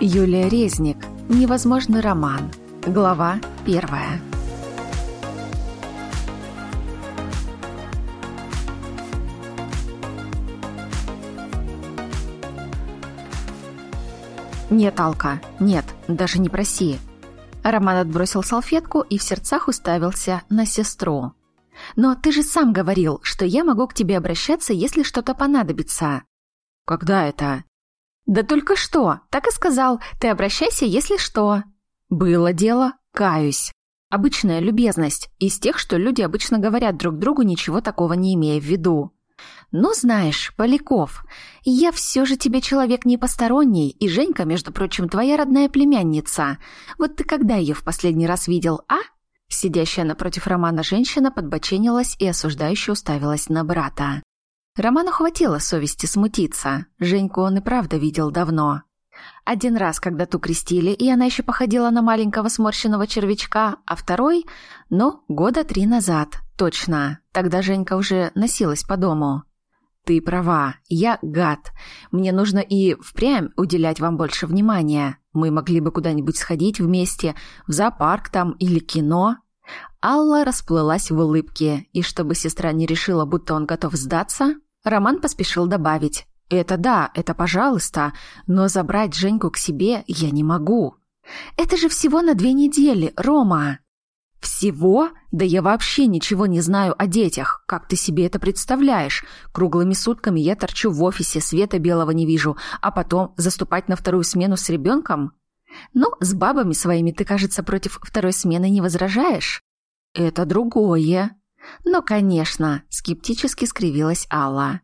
Юлия Резник. Невозможный роман. Глава первая. «Нет, Алка, нет, даже не проси». Роман отбросил салфетку и в сердцах уставился на сестру. «Но ты же сам говорил, что я могу к тебе обращаться, если что-то понадобится». «Когда это?» «Да только что, так и сказал, ты обращайся, если что». «Было дело, каюсь. Обычная любезность, из тех, что люди обычно говорят друг другу, ничего такого не имея в виду. «Ну, знаешь, Поляков, я все же тебе человек не посторонний, и Женька, между прочим, твоя родная племянница. Вот ты когда ее в последний раз видел, а?» Сидящая напротив Романа женщина подбоченилась и осуждающе уставилась на брата. Роману хватило совести смутиться. Женьку он и правда видел давно. Один раз, когда ту крестили, и она еще походила на маленького сморщенного червячка, а второй, ну, года три назад, точно. Тогда Женька уже носилась по дому. «Ты права, я гад. Мне нужно и впрямь уделять вам больше внимания. Мы могли бы куда-нибудь сходить вместе, в зоопарк там или кино». Алла расплылась в улыбке, и чтобы сестра не решила, будто он готов сдаться, Роман поспешил добавить. «Это да, это пожалуйста, но забрать Женьку к себе я не могу». «Это же всего на две недели, Рома!» «Всего? Да я вообще ничего не знаю о детях. Как ты себе это представляешь? Круглыми сутками я торчу в офисе, света белого не вижу, а потом заступать на вторую смену с ребенком? Ну, с бабами своими ты, кажется, против второй смены не возражаешь?» «Это другое». «Ну, конечно», — скептически скривилась Алла.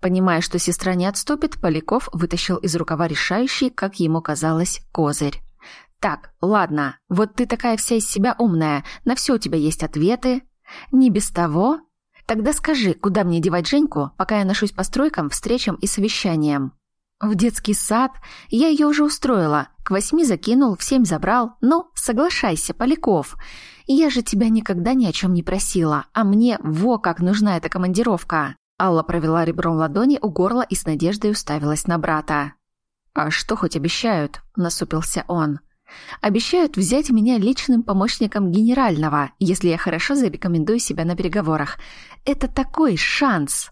Понимая, что сестра не отступит, Поляков вытащил из рукава решающий, как ему казалось, козырь. «Так, ладно, вот ты такая вся из себя умная, на все у тебя есть ответы. Не без того? Тогда скажи, куда мне девать Женьку, пока я ношусь по стройкам, встречам и совещаниям?» «В детский сад. Я ее уже устроила. К восьми закинул, в семь забрал. Ну, соглашайся, Поляков. Я же тебя никогда ни о чем не просила, а мне во как нужна эта командировка». Алла провела ребром ладони у горла и с надеждой уставилась на брата. «А что хоть обещают?» – насупился он. Обещают взять меня личным помощником генерального, если я хорошо зарекомендую себя на переговорах. Это такой шанс!»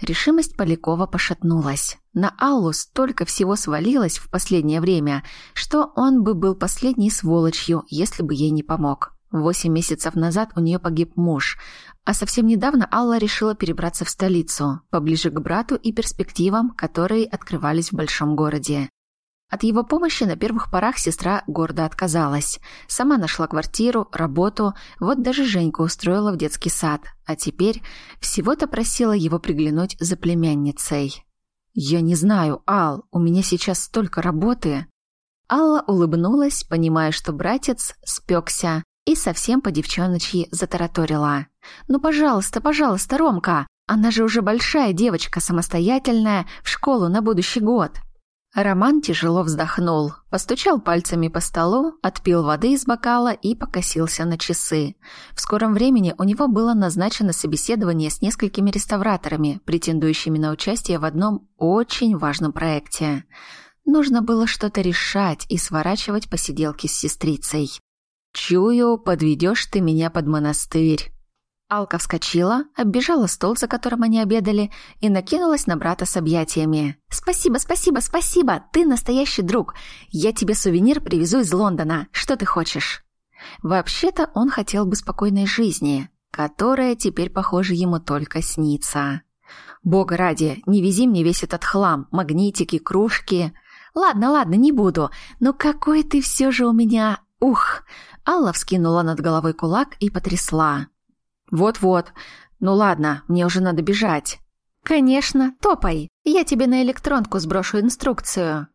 Решимость Полякова пошатнулась. На Аллу столько всего свалилось в последнее время, что он бы был последней сволочью, если бы ей не помог. Восемь месяцев назад у нее погиб муж, а совсем недавно Алла решила перебраться в столицу, поближе к брату и перспективам, которые открывались в большом городе. От его помощи на первых порах сестра гордо отказалась. Сама нашла квартиру, работу, вот даже Женьку устроила в детский сад, а теперь всего-то просила его приглянуть за племянницей. «Я не знаю, Ал, у меня сейчас столько работы». Алла улыбнулась, понимая, что братец спекся, и совсем по девчоночьи затараторила. «Ну, пожалуйста, пожалуйста, Ромка, она же уже большая девочка, самостоятельная, в школу на будущий год». Роман тяжело вздохнул, постучал пальцами по столу, отпил воды из бокала и покосился на часы. В скором времени у него было назначено собеседование с несколькими реставраторами, претендующими на участие в одном очень важном проекте. Нужно было что-то решать и сворачивать посиделки с сестрицей. «Чую, подведешь ты меня под монастырь», Алка вскочила, оббежала стол, за которым они обедали, и накинулась на брата с объятиями. «Спасибо, спасибо, спасибо! Ты настоящий друг! Я тебе сувенир привезу из Лондона. Что ты хочешь?» Вообще-то он хотел бы спокойной жизни, которая теперь, похоже, ему только снится. «Бога ради, не вези мне весь этот хлам, магнитики, кружки...» «Ладно, ладно, не буду, но какой ты все же у меня... Ух!» Алла вскинула над головой кулак и потрясла. «Вот-вот. Ну ладно, мне уже надо бежать». «Конечно, топай. Я тебе на электронку сброшу инструкцию».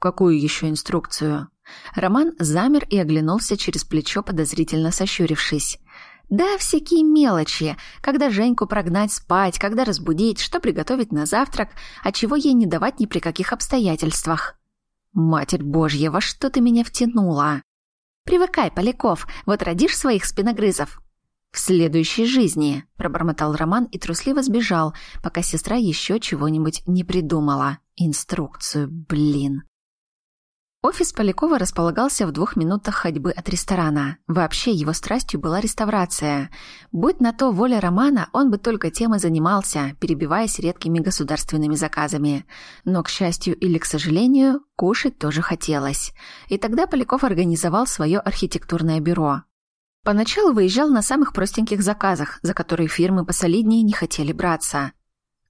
«Какую еще инструкцию?» Роман замер и оглянулся через плечо, подозрительно сощурившись. «Да, всякие мелочи. Когда Женьку прогнать спать, когда разбудить, что приготовить на завтрак, а чего ей не давать ни при каких обстоятельствах». «Матерь Божья, во что ты меня втянула?» «Привыкай, Поляков, вот родишь своих спиногрызов, «В следующей жизни», — пробормотал Роман и трусливо сбежал, пока сестра еще чего-нибудь не придумала. Инструкцию, блин. Офис Полякова располагался в двух минутах ходьбы от ресторана. Вообще его страстью была реставрация. Будь на то воля Романа, он бы только тем и занимался, перебиваясь редкими государственными заказами. Но, к счастью или к сожалению, кушать тоже хотелось. И тогда Поляков организовал свое архитектурное бюро. Поначалу выезжал на самых простеньких заказах, за которые фирмы посолиднее не хотели браться.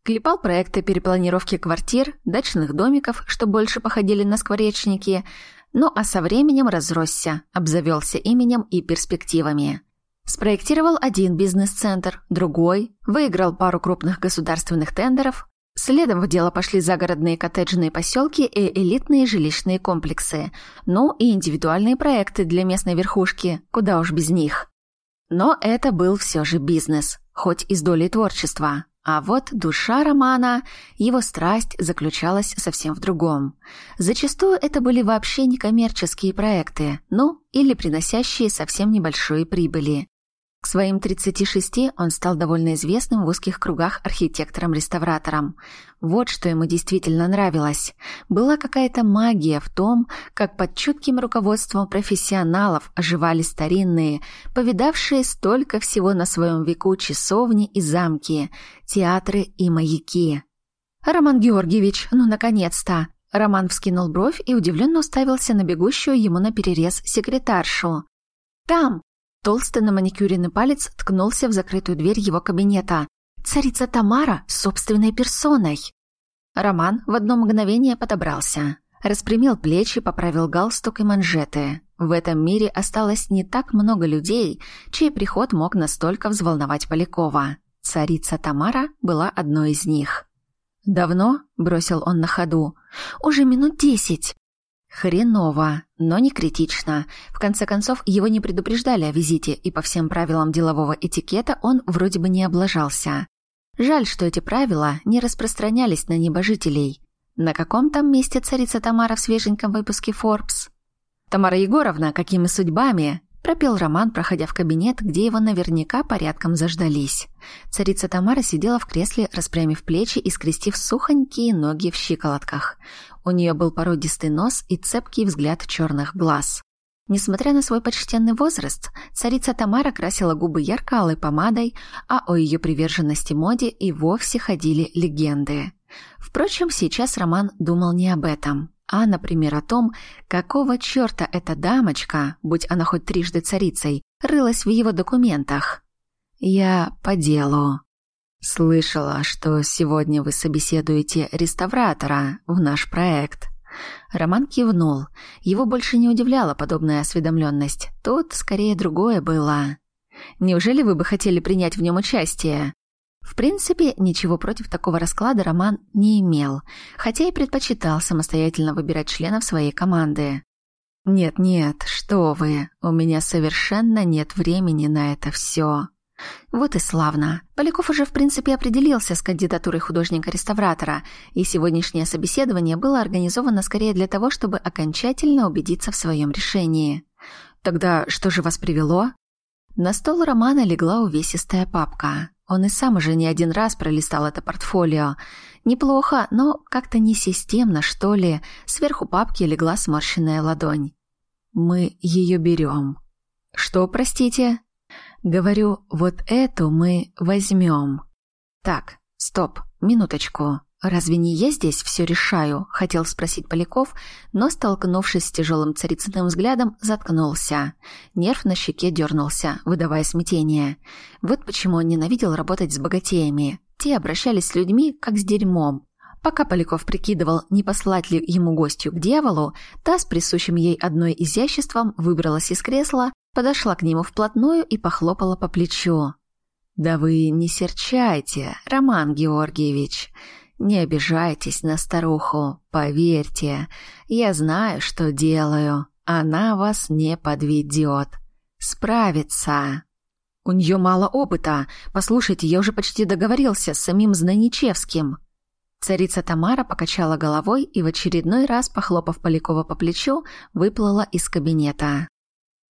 Клепал проекты перепланировки квартир, дачных домиков, что больше походили на скворечники, ну а со временем разросся, обзавелся именем и перспективами. Спроектировал один бизнес-центр, другой, выиграл пару крупных государственных тендеров, следом в дело пошли загородные коттеджные поселки и элитные жилищные комплексы, ну и индивидуальные проекты для местной верхушки, куда уж без них. Но это был все же бизнес, хоть и с долей творчества. А вот душа романа, его страсть заключалась совсем в другом. Зачастую это были вообще некоммерческие проекты, ну, или приносящие совсем небольшие прибыли. К своим 36 он стал довольно известным в узких кругах архитектором-реставратором. Вот что ему действительно нравилось. Была какая-то магия в том, как под чутким руководством профессионалов оживали старинные, повидавшие столько всего на своем веку часовни и замки, театры и маяки. «Роман Георгиевич, ну, наконец-то!» Роман вскинул бровь и удивленно уставился на бегущую ему на перерез секретаршу. «Там!» Толстый на маникюренный палец ткнулся в закрытую дверь его кабинета. «Царица Тамара собственной персоной!» Роман в одно мгновение подобрался. Распрямил плечи, поправил галстук и манжеты. В этом мире осталось не так много людей, чей приход мог настолько взволновать Полякова. Царица Тамара была одной из них. «Давно?» – бросил он на ходу. «Уже минут десять». Хреново, но не критично. В конце концов, его не предупреждали о визите, и по всем правилам делового этикета он вроде бы не облажался. Жаль, что эти правила не распространялись на небожителей. На каком там месте царица Тамара в свеженьком выпуске Forbes? Тамара Егоровна, какими судьбами? Пропел Роман, проходя в кабинет, где его наверняка порядком заждались. Царица Тамара сидела в кресле, распрямив плечи и скрестив сухонькие ноги в щиколотках. У нее был породистый нос и цепкий взгляд черных глаз. Несмотря на свой почтенный возраст, царица Тамара красила губы ярко-алой помадой, а о ее приверженности моде и вовсе ходили легенды. Впрочем, сейчас Роман думал не об этом а, например, о том, какого черта эта дамочка, будь она хоть трижды царицей, рылась в его документах. Я по делу. Слышала, что сегодня вы собеседуете реставратора в наш проект. Роман кивнул. Его больше не удивляла подобная осведомленность. Тут скорее другое было. Неужели вы бы хотели принять в нем участие? В принципе, ничего против такого расклада Роман не имел, хотя и предпочитал самостоятельно выбирать членов своей команды. «Нет-нет, что вы, у меня совершенно нет времени на это все. Вот и славно. Поляков уже в принципе определился с кандидатурой художника-реставратора, и сегодняшнее собеседование было организовано скорее для того, чтобы окончательно убедиться в своем решении. «Тогда что же вас привело?» На стол Романа легла увесистая папка. Он и сам уже не один раз пролистал это портфолио. Неплохо, но как-то несистемно, что ли. Сверху папки легла сморщенная ладонь. «Мы ее берем». «Что, простите?» «Говорю, вот эту мы возьмем». «Так, стоп, минуточку. «Разве не я здесь все решаю?» — хотел спросить Поляков, но, столкнувшись с тяжелым царицыным взглядом, заткнулся. Нерв на щеке дернулся, выдавая смятение. Вот почему он ненавидел работать с богатеями. Те обращались с людьми, как с дерьмом. Пока Поляков прикидывал, не послать ли ему гостью к дьяволу, та с присущим ей одной изяществом выбралась из кресла, подошла к нему вплотную и похлопала по плечу. «Да вы не серчайте, Роман Георгиевич!» Не обижайтесь на старуху, поверьте. Я знаю, что делаю. Она вас не подведет. Справится. У нее мало опыта. Послушайте, я уже почти договорился с самим Знаничевским. Царица Тамара покачала головой и в очередной раз, похлопав Полякова по плечу, выплыла из кабинета.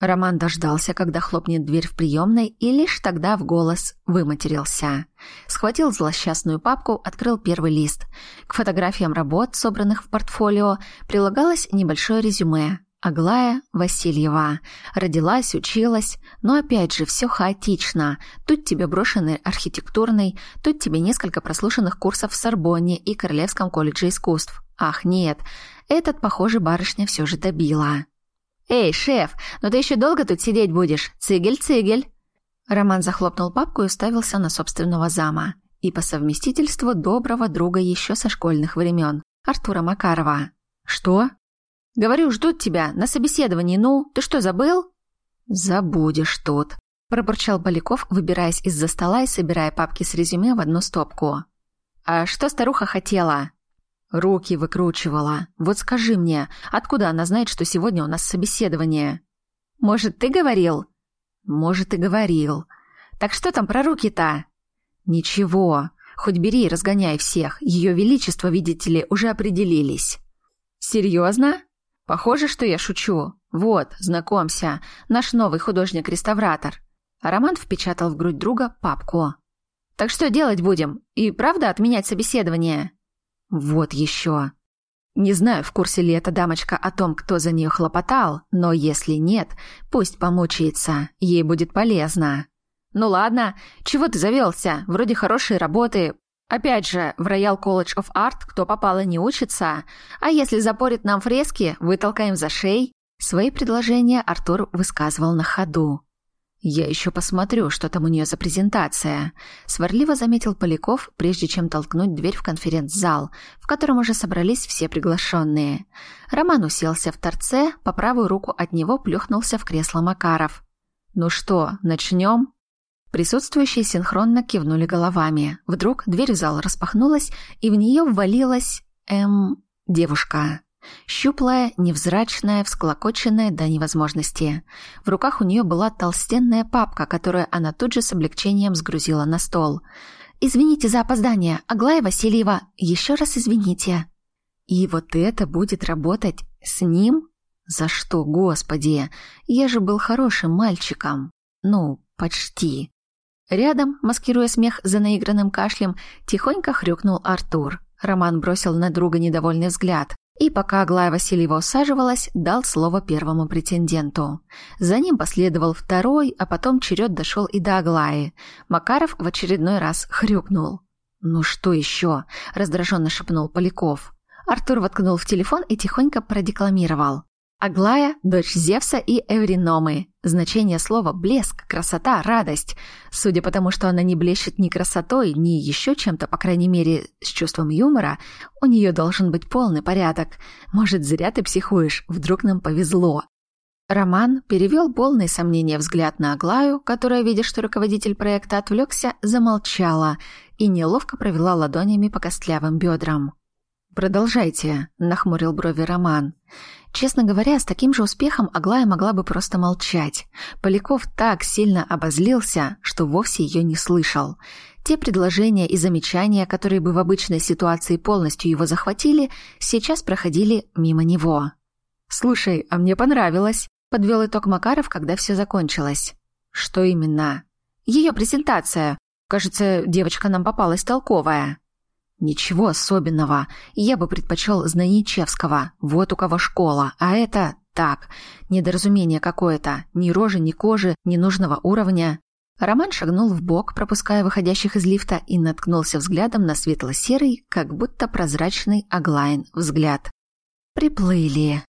Роман дождался, когда хлопнет дверь в приемной, и лишь тогда в голос выматерился. Схватил злосчастную папку, открыл первый лист. К фотографиям работ, собранных в портфолио, прилагалось небольшое резюме. Аглая Васильева. Родилась, училась, но опять же все хаотично. Тут тебе брошенный архитектурный, тут тебе несколько прослушанных курсов в Сорбонне и Королевском колледже искусств. Ах, нет, этот, похоже, барышня все же добила. «Эй, шеф, ну ты еще долго тут сидеть будешь? Цигель-цигель!» Роман захлопнул папку и уставился на собственного зама. И по совместительству доброго друга еще со школьных времен, Артура Макарова. «Что?» «Говорю, ждут тебя на собеседовании. Ну, ты что, забыл?» «Забудешь тут», – пробурчал Баляков, выбираясь из-за стола и собирая папки с резюме в одну стопку. «А что старуха хотела?» Руки выкручивала. Вот скажи мне, откуда она знает, что сегодня у нас собеседование? Может, ты говорил? Может, и говорил. Так что там про руки-то? Ничего. Хоть бери и разгоняй всех. Ее величество, видите ли, уже определились. Серьезно? Похоже, что я шучу. Вот, знакомься, наш новый художник-реставратор. Роман впечатал в грудь друга папку. Так что делать будем? И правда отменять собеседование? Вот еще. Не знаю, в курсе ли эта дамочка о том, кто за нее хлопотал, но если нет, пусть помучается, ей будет полезно. Ну ладно, чего ты завелся? Вроде хорошие работы. Опять же, в Royal College of Art кто попало не учится. А если запорит нам фрески, вытолкаем за шеи. Свои предложения Артур высказывал на ходу. «Я еще посмотрю, что там у нее за презентация», — сварливо заметил Поляков, прежде чем толкнуть дверь в конференц-зал, в котором уже собрались все приглашенные. Роман уселся в торце, по правую руку от него плюхнулся в кресло Макаров. «Ну что, начнем?» Присутствующие синхронно кивнули головами. Вдруг дверь в зал распахнулась, и в нее ввалилась... эм... девушка. Щуплая, невзрачная, всклокоченная до невозможности. В руках у нее была толстенная папка, которую она тут же с облегчением сгрузила на стол. «Извините за опоздание, Аглая Васильева, еще раз извините». «И вот это будет работать с ним? За что, господи? Я же был хорошим мальчиком. Ну, почти». Рядом, маскируя смех за наигранным кашлем, тихонько хрюкнул Артур. Роман бросил на друга недовольный взгляд. И пока Аглая Васильева усаживалась, дал слово первому претенденту. За ним последовал второй, а потом черед дошел и до Аглаи. Макаров в очередной раз хрюкнул. «Ну что еще?» – раздраженно шепнул Поляков. Артур воткнул в телефон и тихонько продекламировал. Аглая – дочь Зевса и Эвриномы. Значение слова «блеск», «красота», «радость». Судя по тому, что она не блещет ни красотой, ни еще чем-то, по крайней мере, с чувством юмора, у нее должен быть полный порядок. Может, зря ты психуешь, вдруг нам повезло. Роман перевел полный сомнения взгляд на Аглаю, которая, видя, что руководитель проекта отвлекся, замолчала и неловко провела ладонями по костлявым бедрам. «Продолжайте», — нахмурил брови Роман. Честно говоря, с таким же успехом Аглая могла бы просто молчать. Поляков так сильно обозлился, что вовсе ее не слышал. Те предложения и замечания, которые бы в обычной ситуации полностью его захватили, сейчас проходили мимо него. «Слушай, а мне понравилось», — подвел итог Макаров, когда все закончилось. «Что именно?» «Ее презентация. Кажется, девочка нам попалась толковая». Ничего особенного. Я бы предпочел Знаичевского. Вот у кого школа. А это так. Недоразумение какое-то. Ни рожи, ни кожи, ни нужного уровня. Роман шагнул в бок, пропуская выходящих из лифта, и наткнулся взглядом на светло-серый, как будто прозрачный Аглайн взгляд. Приплыли.